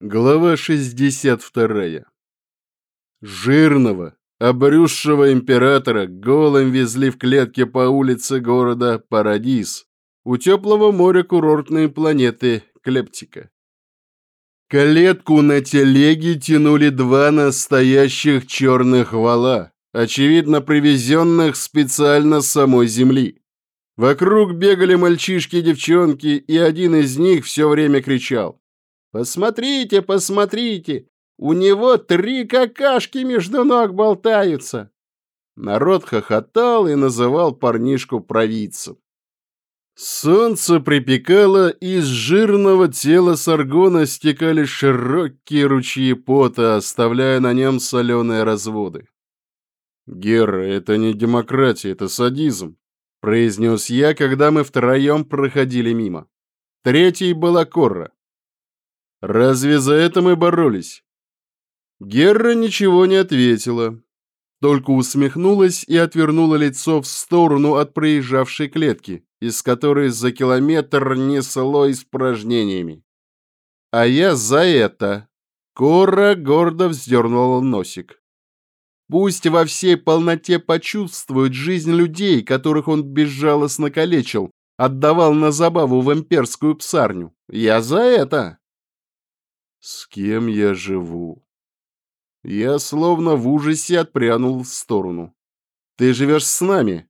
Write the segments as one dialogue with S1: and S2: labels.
S1: Глава 62. Жирного, обрюзшего императора голым везли в клетке по улице города Парадис, у теплого моря курортной планеты Клептика. Клетку на телеге тянули два настоящих черных вала, очевидно привезенных специально с самой земли. Вокруг бегали мальчишки и девчонки, и один из них все время кричал Посмотрите, посмотрите, у него три какашки между ног болтаются. Народ хохотал и называл парнишку провидцем. Солнце припекало, и из жирного тела саргона стекали широкие ручьи пота, оставляя на нем соленые разводы. «Герра, это не демократия, это садизм», — произнес я, когда мы втроем проходили мимо. Третий была Корра. Разве за это мы боролись? Герра ничего не ответила, только усмехнулась и отвернула лицо в сторону от проезжавшей клетки, из которой за километр несло испражнениями. А я за это. Кора гордо вздернула носик. Пусть во всей полноте почувствует жизнь людей, которых он безжалостно калечил, отдавал на забаву в имперскую псарню. Я за это. С кем я живу? Я словно в ужасе отпрянул в сторону. Ты живешь с нами?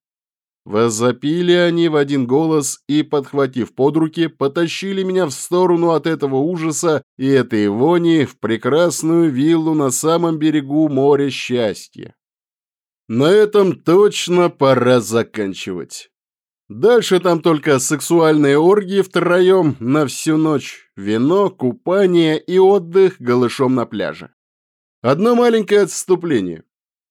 S1: Возопили они в один голос и, подхватив под руки, потащили меня в сторону от этого ужаса и этой вони в прекрасную виллу на самом берегу моря счастья. На этом точно пора заканчивать. Дальше там только сексуальные оргии втроем на всю ночь, вино, купание и отдых голышом на пляже. Одно маленькое отступление.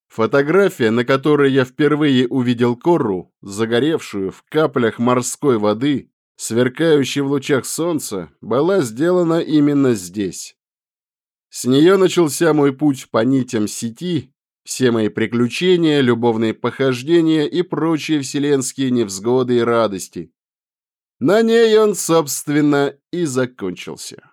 S1: Фотография, на которой я впервые увидел Корру, загоревшую в каплях морской воды, сверкающей в лучах солнца, была сделана именно здесь. С нее начался мой путь по нитям сети все мои приключения, любовные похождения и прочие вселенские невзгоды и радости. На ней он, собственно, и закончился.